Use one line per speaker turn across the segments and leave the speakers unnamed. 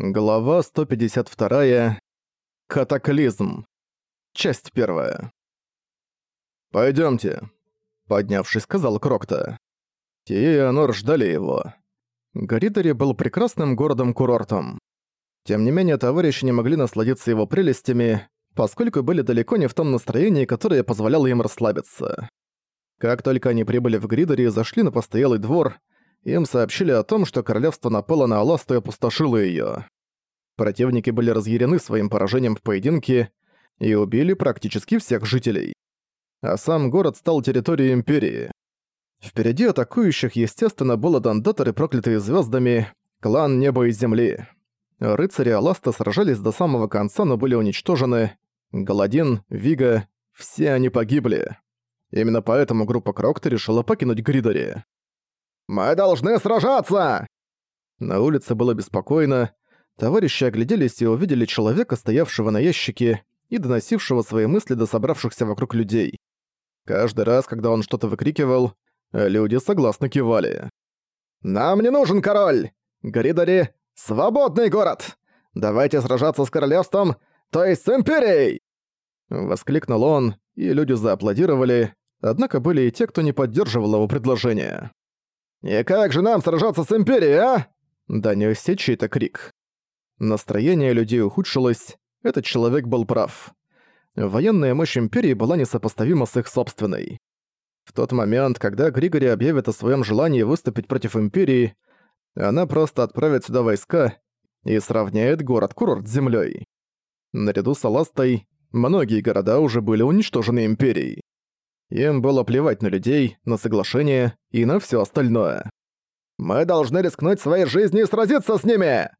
Глава 152. Катаклизм. Часть первая. Пойдемте, поднявшись, сказал Крокта. Тие и Анор ждали его. Горидори был прекрасным городом-курортом. Тем не менее, товарищи не могли насладиться его прелестями, поскольку были далеко не в том настроении, которое позволяло им расслабиться. Как только они прибыли в Гридори и зашли на постоялый двор, им сообщили о том, что королевство напало на Аласту и опустошило ее. Противники были разъярены своим поражением в поединке и убили практически всех жителей. А сам город стал территорией Империи. Впереди атакующих, естественно, было дондаторы, проклятые звездами, клан неба и земли. Рыцари Аласта сражались до самого конца, но были уничтожены. Галадин, Вига, все они погибли. Именно поэтому группа Крокта решила покинуть Гридори.
Мы должны сражаться!»
На улице было беспокойно. Товарищи огляделись и увидели человека, стоявшего на ящике и доносившего свои мысли до собравшихся вокруг людей. Каждый раз, когда он что-то выкрикивал, люди согласно кивали.
«Нам не нужен король! Горидари — свободный город! Давайте сражаться с королевством, то есть с империей!»
Воскликнул он, и люди зааплодировали, однако были и те, кто не поддерживал его предложение.
«И как же нам сражаться с Империей, а?»
Донёсся чей-то крик. Настроение людей ухудшилось, этот человек был прав. Военная мощь Империи была несопоставима с их собственной. В тот момент, когда Григори объявит о своем желании выступить против Империи, она просто отправит сюда войска и сравняет город-курорт с землей. Наряду с Аластой, многие города уже были уничтожены Империей. Им было плевать на людей, на соглашение и на все остальное.
«Мы должны рискнуть своей жизнью и сразиться с ними!»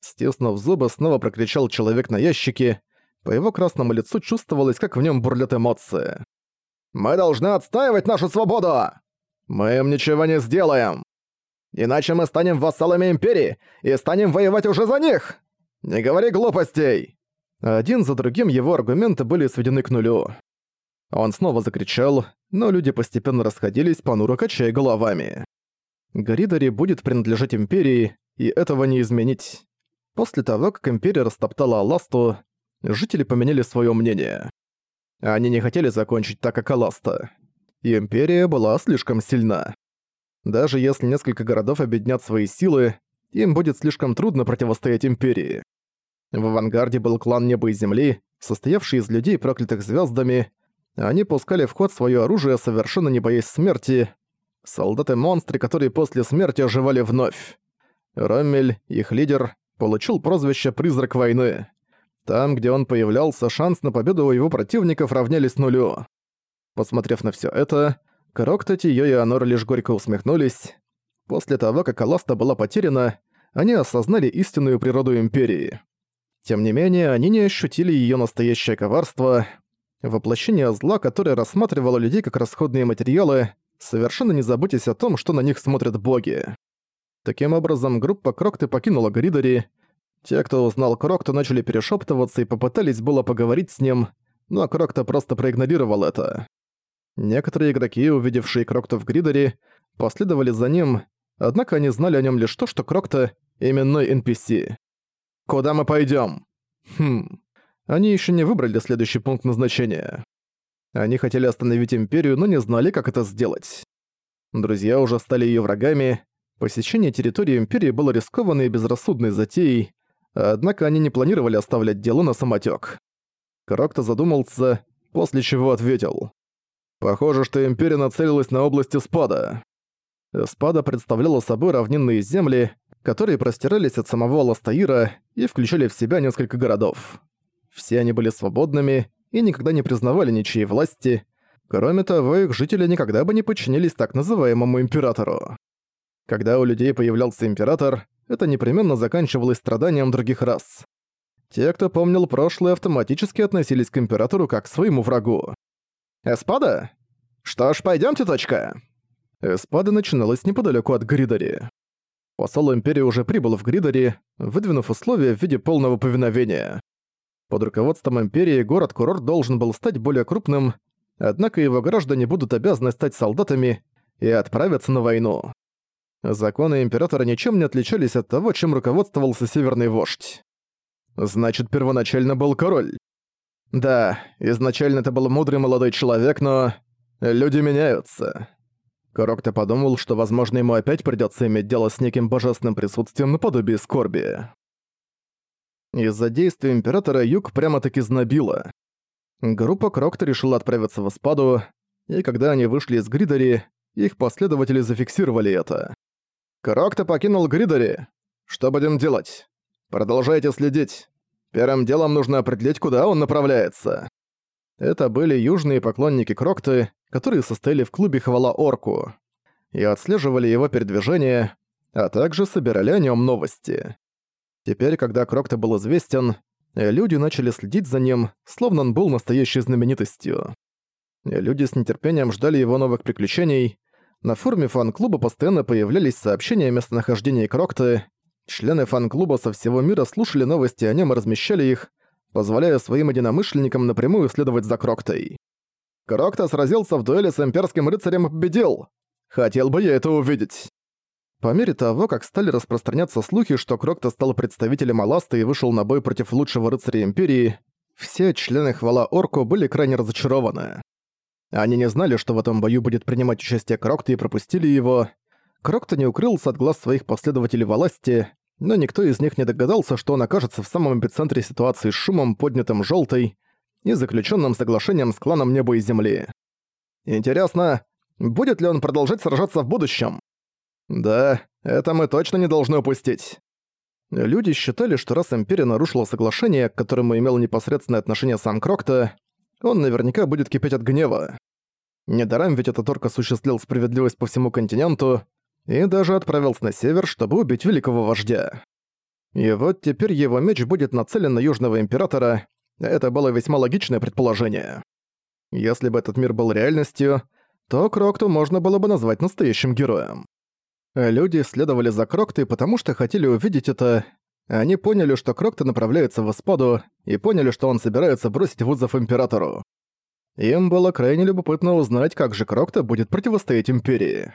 Стиснув зубы, снова прокричал человек на ящике. По его красному лицу чувствовалось, как в нем бурлят эмоции.
«Мы должны отстаивать нашу свободу! Мы им ничего не сделаем! Иначе мы станем вассалами Империи и станем воевать уже за них! Не говори глупостей!»
Один за другим его аргументы были сведены к нулю. Он снова закричал, но люди постепенно расходились, понуро качая головами. Горидари будет принадлежать Империи, и этого не изменить. После того, как Империя растоптала Аласту, жители поменяли свое мнение. Они не хотели закончить так, как Аласта. Империя была слишком сильна. Даже если несколько городов объединят свои силы, им будет слишком трудно противостоять Империи. В авангарде был клан Неба и Земли, состоявший из людей, проклятых звездами, они пускали в ход свое оружие, совершенно не боясь смерти. Солдаты-монстры, которые после смерти оживали вновь. Роммель, их лидер, получил прозвище «Призрак войны». Там, где он появлялся, шанс на победу у его противников равнялись нулю. Посмотрев на все это, Крокта, Тиё и Анор лишь горько усмехнулись. После того, как Аласта была потеряна, они осознали истинную природу Империи. Тем не менее, они не ощутили ее настоящее коварство — Воплощение зла, которое рассматривало людей как расходные материалы, совершенно не забудьтесь о том, что на них смотрят боги. Таким образом, группа Крокты покинула Гридори. Те, кто узнал Крокта, начали перешептываться и попытались было поговорить с ним, но Крокта просто проигнорировал это. Некоторые игроки, увидевшие Крокта в Гридори, последовали за ним, однако они знали о нем лишь то, что Крокта — именной NPC. «Куда мы пойдем? «Хм, они еще не выбрали следующий пункт назначения. Они хотели остановить Империю, но не знали, как это сделать. Друзья уже стали ее врагами, посещение территории Империи было рискованной и безрассудной затеей, однако они не планировали оставлять дело на самотек. Крокто задумался, после чего ответил. «Похоже, что Империя нацелилась на области спада». Спада представляла собой равнинные земли, которые простирались от самого Ластаира и включали в себя несколько городов. Все они были свободными и никогда не признавали ничьей власти. Кроме того, их жители никогда бы не подчинились так называемому императору. Когда у людей появлялся император, это непременно заканчивалось страданием других рас. Те, кто помнил прошлое, автоматически относились к императору как к своему врагу. «Эспада? Что ж, пойдёмте, точка!» Эспада начиналась неподалеку от Гридори. Посол Империи уже прибыл в Гридори, выдвинув условия в виде полного повиновения. Под руководством Империи город-курорт должен был стать более крупным, однако его граждане будут обязаны стать солдатами и отправиться на войну. Законы Императора ничем не отличались от того, чем руководствовался Северный Вождь. Значит, первоначально был король. Да, изначально это был мудрый молодой человек, но... Люди меняются. Корокто подумал, что, возможно, ему опять придется иметь дело с неким божественным присутствием наподобие скорби. Из-за действий Императора Юг прямо-таки знобило. Группа Крокта решила отправиться в Испаду, и когда они вышли из Гридари, их последователи зафиксировали это. «Крокта покинул Гридари! Что будем делать? Продолжайте следить. Первым делом нужно определить, куда он направляется». Это были южные поклонники Крокты, которые состояли в клубе «Хвала Орку» и отслеживали его передвижение, а также собирали о нем новости. Теперь, когда Крокта был известен, люди начали следить за ним, словно он был настоящей знаменитостью. Люди с нетерпением ждали его новых приключений. На форуме фан-клуба постоянно появлялись сообщения о местонахождении Крокты. Члены фан-клуба со всего мира слушали новости о нем и размещали их, позволяя своим единомышленникам напрямую следовать за Кроктой. «Крокта сразился в дуэли с имперским рыцарем и победил! Хотел бы я это увидеть!» По мере того, как стали распространяться слухи, что Крокта стал представителем Аласта и вышел на бой против лучшего рыцаря Империи, все члены Хвала Орко были крайне разочарованы. Они не знали, что в этом бою будет принимать участие Крокта и пропустили его. Крокта не укрылся от глаз своих последователей власти, но никто из них не догадался, что он окажется в самом эпицентре ситуации с шумом, поднятым желтой, и заключенным соглашением с кланом Неба и Земли. Интересно, будет ли он продолжать сражаться в будущем? Да, это мы точно не должны упустить. Люди считали, что раз Империя нарушила соглашение, к которому имел непосредственное отношение сам Крокта, он наверняка будет кипеть от гнева. Недаром ведь этот орк осуществил справедливость по всему континенту и даже отправился на север, чтобы убить великого вождя. И вот теперь его меч будет нацелен на Южного Императора, это было весьма логичное предположение. Если бы этот мир был реальностью, то Крокту можно было бы назвать настоящим героем. Люди следовали за Кроктой, потому что хотели увидеть это. Они поняли, что Крокта направляется в Испаду, и поняли, что он собирается бросить вызов Императору. Им было крайне любопытно узнать, как же Крокта будет противостоять Империи.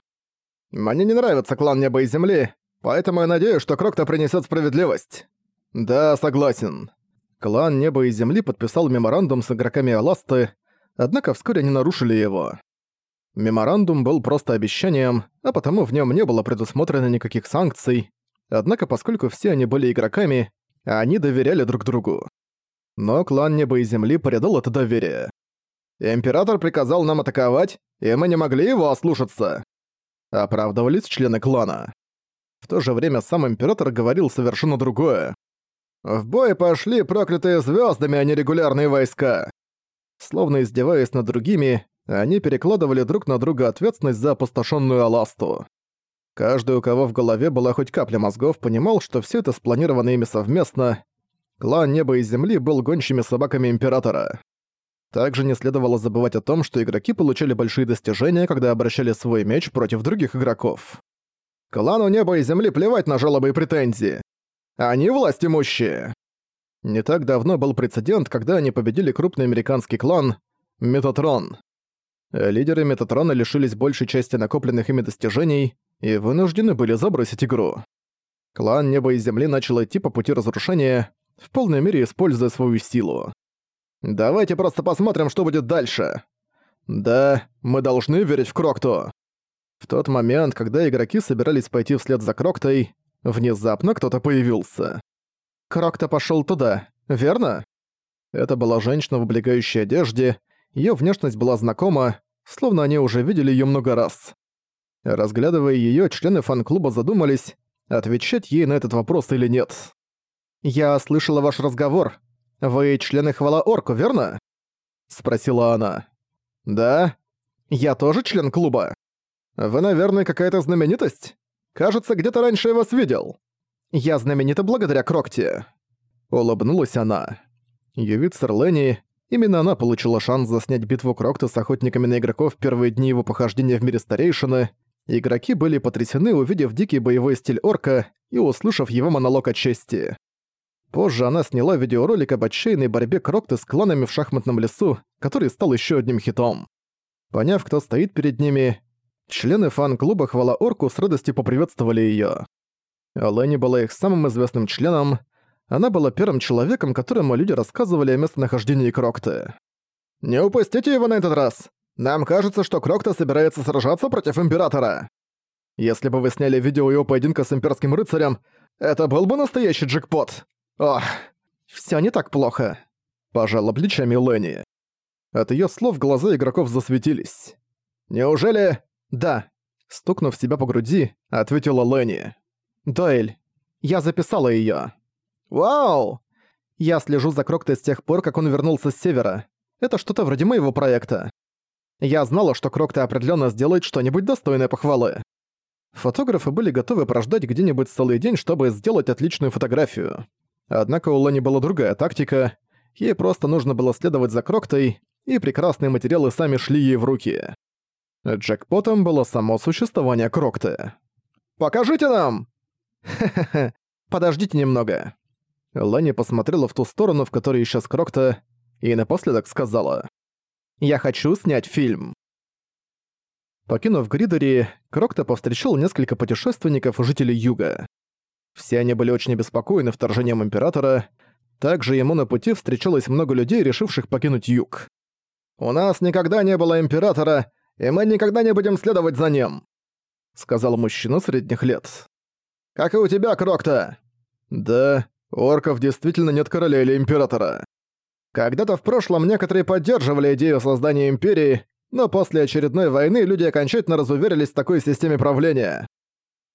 «Мне не нравится клан Неба и Земли, поэтому я надеюсь, что Крокта принесет справедливость». «Да, согласен». Клан Неба и Земли подписал меморандум с игроками Аласты, однако вскоре они нарушили его. Меморандум был просто обещанием, а потому в нем не было предусмотрено никаких санкций. Однако, поскольку все они были игроками, они доверяли друг другу. Но клан Неба и Земли предал это доверие. «Император приказал нам атаковать, и мы не могли его ослушаться», — оправдывались члены клана. В то же время сам император говорил совершенно другое. «В бой пошли проклятые звездами, а не регулярные войска!» Словно издеваясь над другими, они перекладывали друг на друга ответственность за опустошенную Аласту. Каждый, у кого в голове была хоть капля мозгов, понимал, что все это спланировано ими совместно. Клан Неба и Земли был гончими собаками Императора. Также не следовало забывать о том, что игроки получали большие достижения, когда обращали свой меч против других игроков. Клану Неба и Земли плевать на жалобы и претензии. Они власть имущие. Не так давно был прецедент, когда они победили крупный американский клан Метатрон. Э, лидеры Метатрона лишились большей части накопленных ими достижений и вынуждены были забросить игру. Клан Неба и Земли начал идти по пути разрушения, в полной мере используя свою силу. «Давайте просто посмотрим, что будет дальше!» «Да, мы должны верить в Крокту!» В тот момент, когда игроки собирались пойти вслед за Кроктой, внезапно кто-то появился. Крокта пошел туда, верно? Это была женщина в облегающей одежде, ее внешность была знакома, словно они уже видели ее много раз. Разглядывая ее, члены фан-клуба задумались, отвечать ей на этот вопрос или нет. «Я слышала ваш разговор. Вы члены Хвала Орку, верно?» — спросила она. «Да. Я тоже член клуба. Вы, наверное, какая-то знаменитость? Кажется, где-то раньше я вас видел. Я знаменита благодаря Крокте». Улыбнулась она. Ювицер Ленни, Именно она получила шанс заснять битву Крокта с охотниками на игроков в первые дни его похождения в мире старейшины. Игроки были потрясены, увидев дикий боевой стиль орка и услышав его монолог о чести. Позже она сняла видеоролик об отчаянной борьбе Крокта с кланами в шахматном лесу, который стал еще одним хитом. Поняв, кто стоит перед ними, члены фан-клуба «Хвала Орку» с радостью поприветствовали ее. Лэнни была их самым известным членом – она была первым человеком, которому люди рассказывали о местонахождении Крокты. «Не упустите его на этот раз! Нам кажется, что Крокта собирается сражаться против Императора!» Если бы вы сняли видео его поединка с Имперским Рыцарем, это был бы настоящий джекпот! Ох, всё не так плохо!» Пожала плечами Ленни. От её слов глаза игроков засветились. «Неужели...» «Да», стукнув себя по груди, ответила Ленни. «Дуэль. Я записала её». «Вау!» Я слежу за Кроктой с тех пор, как он вернулся с севера. Это что-то вроде моего проекта. Я знала, что Крокто определенно сделает что-нибудь достойное похвалы. Фотографы были готовы прождать где-нибудь целый день, чтобы сделать отличную фотографию. Однако у Лани была другая тактика. Ей просто нужно было следовать за Кроктой, и прекрасные материалы сами шли ей в руки. Джекпотом было само существование Крокты. «Покажите нам!» «Хе-хе-хе, подождите немного», Лани посмотрела в ту сторону, в которой исчез Крокта, и напоследок сказала «Я хочу снять фильм». Покинув Гридери, Крокта повстречал несколько путешественников и жителей Юга. Все они были очень обеспокоены вторжением Императора, также ему на пути встречалось много людей, решивших покинуть Юг. «У нас никогда не было Императора, и мы никогда не будем следовать за ним», сказал мужчина средних лет. «Как и у тебя, Крокта!» «Да, Орков действительно нет короля или императора. Когда-то в прошлом некоторые поддерживали идею создания империи, но после очередной войны люди окончательно разуверились в такой системе правления.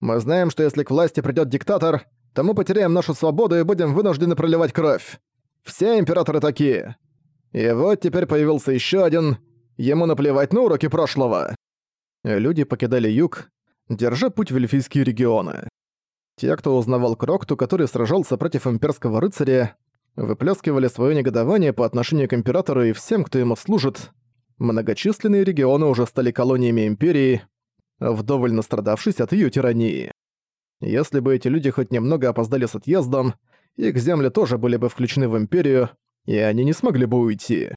Мы знаем, что если к власти придёт диктатор, то мы потеряем нашу свободу и будем вынуждены проливать кровь. Все императоры такие. И вот теперь появился ещё один. Ему наплевать на уроки прошлого. Люди покидали юг, держа путь в эльфийские регионы. Те, кто узнавал Крокту, который сражался против имперского рыцаря, выплескивали свое негодование по отношению к императору и всем, кто ему служит. Многочисленные регионы уже стали колониями империи, вдоволь настрадавшись от ее тирании. Если бы эти люди хоть немного опоздали с отъездом, их земли тоже были бы включены в империю, и они не смогли бы уйти.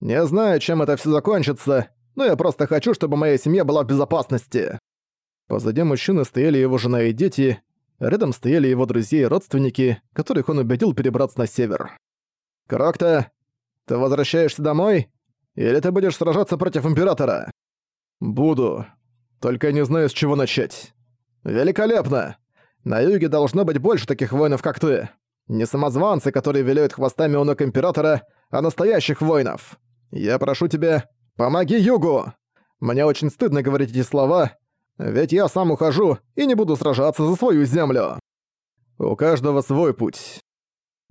Не знаю, чем это все закончится, но я просто хочу, чтобы моя семья была в безопасности. Позади мужчины стояли его жена и дети, Рядом стояли его друзья и родственники, которых он убедил перебраться на север. «Крокта, ты возвращаешься домой? Или ты будешь сражаться против Императора?» «Буду. Только я не знаю, с чего начать». «Великолепно! На юге должно быть больше таких воинов, как ты. Не самозванцы, которые виляют хвостами у ног Императора, а настоящих воинов. Я прошу тебя, помоги югу!» Мне очень стыдно говорить эти слова, ведь я сам ухожу и не буду сражаться за свою землю. У каждого свой путь.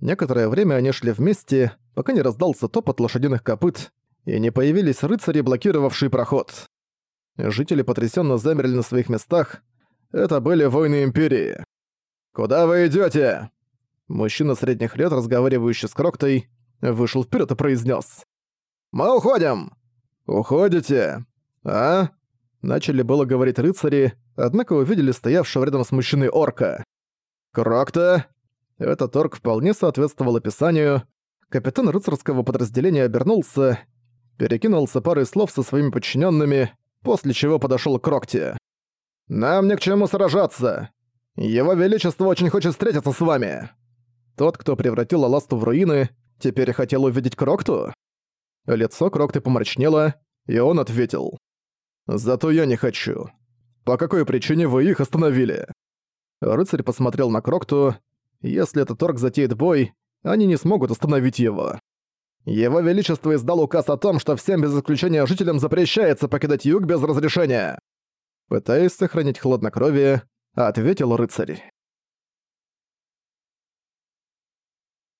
Некоторое время они шли вместе, пока не раздался топот лошадиных копыт и не появились рыцари, блокировавшие проход. Жители потрясенно замерли на своих местах. Это были войны Империи. «Куда вы идете? Мужчина средних лет, разговаривающий с Кроктой, вышел вперед и произнес: «Мы уходим!» «Уходите? А?» Начали было говорить рыцари, однако увидели стоявшего рядом с мужчиной орка. «Крокта!» Этот орк вполне соответствовал описанию. Капитан рыцарского подразделения обернулся, перекинулся парой слов со своими подчиненными, после чего подошел к Крокте. «Нам не к чему сражаться! Его Величество очень хочет встретиться с вами!» Тот, кто превратил Аласту в руины, теперь хотел увидеть Крокту? Лицо Крокты помрачнело, и он ответил. Зато я не хочу. По какой причине вы их остановили?» Рыцарь посмотрел на Крокту. «Если этот орк затеет бой, они не смогут остановить его». «Его Величество издал указ о том, что всем без исключения жителям запрещается покидать юг без разрешения». Пытаясь сохранить хладнокровие, ответил рыцарь.